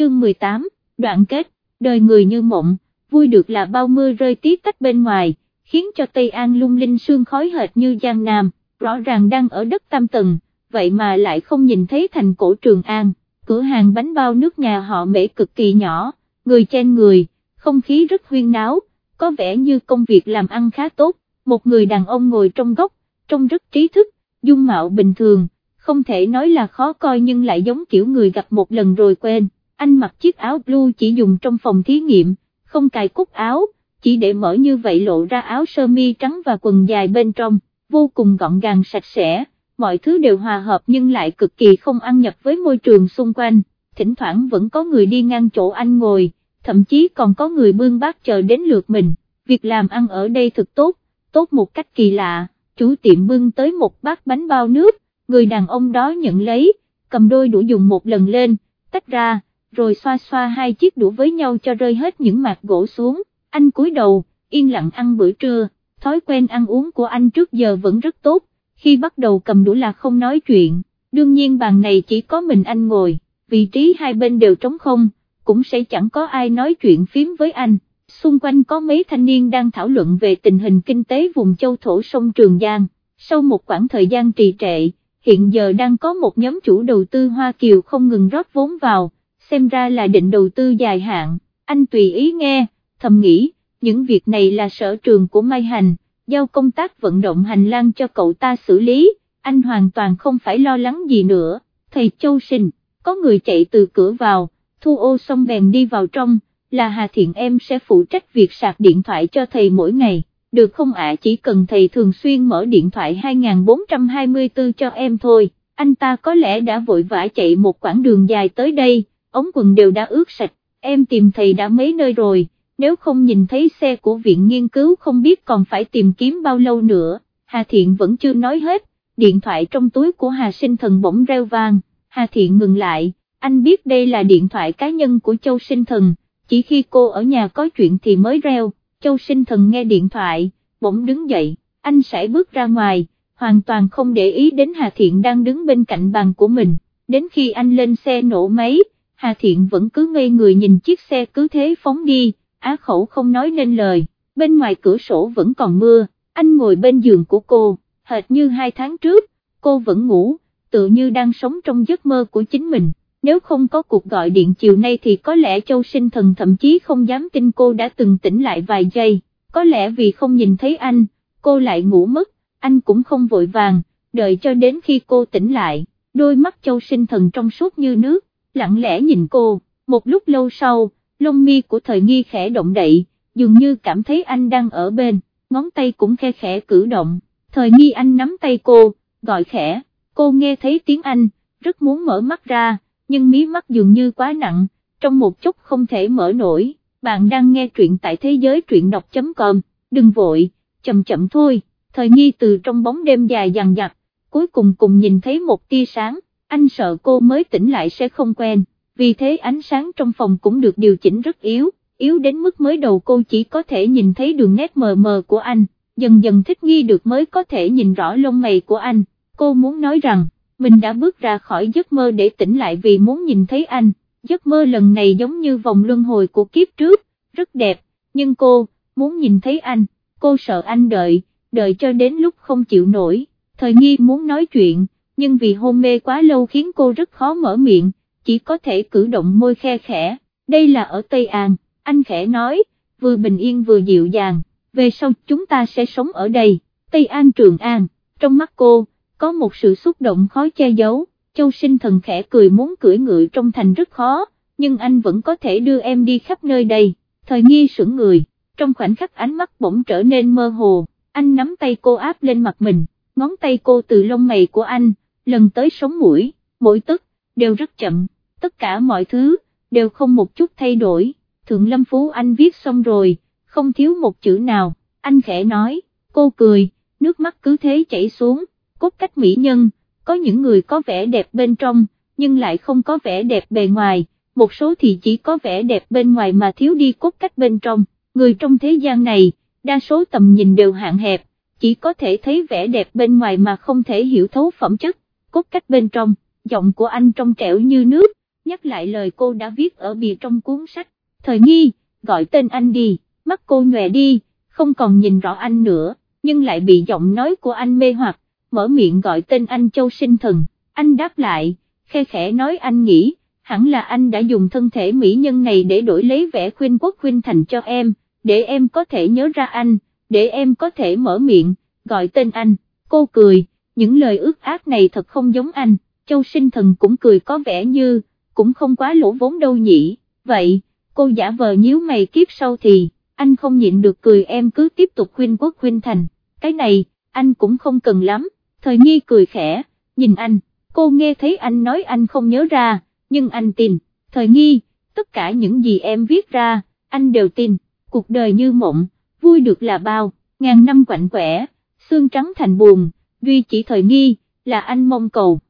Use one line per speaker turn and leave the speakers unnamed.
chương 18, đoạn kết, đời người như mộng, vui được là bao mưa rơi tí tách bên ngoài, khiến cho Tây An lung linh sương khói hệt như Giang Nam, rõ ràng đang ở đất tam tầng, vậy mà lại không nhìn thấy thành cổ Trường An, cửa hàng bánh bao nước nhà họ mễ cực kỳ nhỏ, người chen người, không khí rất huyên náo, có vẻ như công việc làm ăn khá tốt, một người đàn ông ngồi trong góc, trông rất trí thức, dung mạo bình thường, không thể nói là khó coi nhưng lại giống kiểu người gặp một lần rồi quên, anh mặc chiếc áo blue chỉ dùng trong phòng thí nghiệm, không cài cúc áo, chỉ để mở như vậy lộ ra áo sơ mi trắng và quần dài bên trong, vô cùng gọn gàng sạch sẽ, mọi thứ đều hòa hợp nhưng lại cực kỳ không ăn nhập với môi trường xung quanh, thỉnh thoảng vẫn có người đi ngang chỗ anh ngồi, thậm chí còn có người bưng bát chờ đến lượt mình, việc làm ăn ở đây thực tốt, tốt một cách kỳ lạ, chủ tiệm bưng tới một bát bánh bao nước, người đàn ông đó nhận lấy, cầm đôi đũa dùng một lần lên, tách ra, rồi xoa xoa hai chiếc đũa với nhau cho rơi hết những mạt gỗ xuống, anh cúi đầu, yên lặng ăn bữa trưa, thói quen ăn uống của anh trước giờ vẫn rất tốt, khi bắt đầu cầm đũa là không nói chuyện, đương nhiên bàn này chỉ có mình anh ngồi, vị trí hai bên đều trống không, cũng sẽ chẳng có ai nói chuyện phím với anh, xung quanh có mấy thanh niên đang thảo luận về tình hình kinh tế vùng châu thổ sông Trường Giang, sau một khoảng thời gian trì trệ, hiện giờ đang có một nhóm chủ đầu tư Hoa Kiều không ngừng rót vốn vào, xem ra là định đầu tư dài hạn, anh tùy ý nghe, thầm nghĩ, những việc này là sở trường của Mai Hành, giao công tác vận động hành lang cho cậu ta xử lý, anh hoàn toàn không phải lo lắng gì nữa, thầy Châu Sinh, có người chạy từ cửa vào, thu ô xong bèn đi vào trong, là Hà Thiện em sẽ phụ trách việc sạc điện thoại cho thầy mỗi ngày, được không ạ? Chỉ cần thầy thường xuyên mở điện thoại 2424 cho em thôi, anh ta có lẽ đã vội vã chạy một quãng đường dài tới đây, ống quần đều đã ướt sạch, em tìm thầy đã mấy nơi rồi, nếu không nhìn thấy xe của viện nghiên cứu không biết còn phải tìm kiếm bao lâu nữa, Hà Thiện vẫn chưa nói hết, điện thoại trong túi của Hà Sinh Thần bỗng reo vang, Hà Thiện ngừng lại, anh biết đây là điện thoại cá nhân của Châu Sinh Thần, chỉ khi cô ở nhà có chuyện thì mới reo, Châu Sinh Thần nghe điện thoại, bỗng đứng dậy, anh sẽ bước ra ngoài, hoàn toàn không để ý đến Hà Thiện đang đứng bên cạnh bàn của mình, đến khi anh lên xe nổ máy, Hà Thiện vẫn cứ ngây người nhìn chiếc xe cứ thế phóng đi, á khẩu không nói nên lời, bên ngoài cửa sổ vẫn còn mưa, anh ngồi bên giường của cô, hệt như hai tháng trước, cô vẫn ngủ, tự như đang sống trong giấc mơ của chính mình, nếu không có cuộc gọi điện chiều nay thì có lẽ Châu Sinh Thần thậm chí không dám tin cô đã từng tỉnh lại vài giây, có lẽ vì không nhìn thấy anh, cô lại ngủ mất, anh cũng không vội vàng, đợi cho đến khi cô tỉnh lại, đôi mắt Châu Sinh Thần trong suốt như nước, lặng lẽ nhìn cô, một lúc lâu sau, lông mi của thời nghi khẽ động đậy, dường như cảm thấy anh đang ở bên, ngón tay cũng khe khẽ cử động, thời nghi anh nắm tay cô, gọi khẽ, cô nghe thấy tiếng anh, rất muốn mở mắt ra, nhưng mí mắt dường như quá nặng, trong một chút không thể mở nổi, bạn đang nghe truyện tại thế giới truyện đọc.com, đừng vội, chậm chậm thôi, thời nghi từ trong bóng đêm dài dằn dặt, cuối cùng cùng nhìn thấy một tia sáng, anh sợ cô mới tỉnh lại sẽ không quen, vì thế ánh sáng trong phòng cũng được điều chỉnh rất yếu, yếu đến mức mới đầu cô chỉ có thể nhìn thấy đường nét mờ mờ của anh, dần dần thích nghi được mới có thể nhìn rõ lông mày của anh, cô muốn nói rằng, mình đã bước ra khỏi giấc mơ để tỉnh lại vì muốn nhìn thấy anh, giấc mơ lần này giống như vòng luân hồi của kiếp trước, rất đẹp, nhưng cô, muốn nhìn thấy anh, cô sợ anh đợi, đợi cho đến lúc không chịu nổi, thời nghi muốn nói chuyện, nhưng vì hôn mê quá lâu khiến cô rất khó mở miệng, chỉ có thể cử động môi khe khẽ, đây là ở Tây An, anh khẽ nói, vừa bình yên vừa dịu dàng, về sau chúng ta sẽ sống ở đây, Tây An Trường An, trong mắt cô, có một sự xúc động khó che giấu, châu sinh thần khẽ cười muốn cưỡi ngựa trong thành rất khó, nhưng anh vẫn có thể đưa em đi khắp nơi đây, thời nghi sững người, trong khoảnh khắc ánh mắt bỗng trở nên mơ hồ, anh nắm tay cô áp lên mặt mình, ngón tay cô từ lông mày của anh, lần tới sống mũi, mỗi tức, đều rất chậm, tất cả mọi thứ, đều không một chút thay đổi, Thượng Lâm Phú anh viết xong rồi, không thiếu một chữ nào, anh khẽ nói, cô cười, nước mắt cứ thế chảy xuống, cốt cách mỹ nhân, có những người có vẻ đẹp bên trong, nhưng lại không có vẻ đẹp bề ngoài, một số thì chỉ có vẻ đẹp bên ngoài mà thiếu đi cốt cách bên trong, người trong thế gian này, đa số tầm nhìn đều hạn hẹp, chỉ có thể thấy vẻ đẹp bên ngoài mà không thể hiểu thấu phẩm chất, cốt cách bên trong, giọng của anh trong trẻo như nước, nhắc lại lời cô đã viết ở bìa trong cuốn sách, thời nghi, gọi tên anh đi, mắt cô nhòe đi, không còn nhìn rõ anh nữa, nhưng lại bị giọng nói của anh mê hoặc, mở miệng gọi tên anh Châu Sinh Thần, anh đáp lại, khe khẽ nói anh nghĩ, hẳn là anh đã dùng thân thể mỹ nhân này để đổi lấy vẻ khuyên quốc khuyên thành cho em, để em có thể nhớ ra anh, để em có thể mở miệng, gọi tên anh, cô cười, những lời ước ác này thật không giống anh, Châu Sinh Thần cũng cười có vẻ như, cũng không quá lỗ vốn đâu nhỉ, vậy, cô giả vờ nhíu mày kiếp sau thì, anh không nhịn được cười em cứ tiếp tục khuyên quốc khuyên thành, cái này, anh cũng không cần lắm, thời nghi cười khẽ, nhìn anh, cô nghe thấy anh nói anh không nhớ ra, nhưng anh tin, thời nghi, tất cả những gì em viết ra, anh đều tin, cuộc đời như mộng, vui được là bao, ngàn năm quạnh quẻ, xương trắng thành buồn, duy chỉ thời nghi, là anh mong cầu.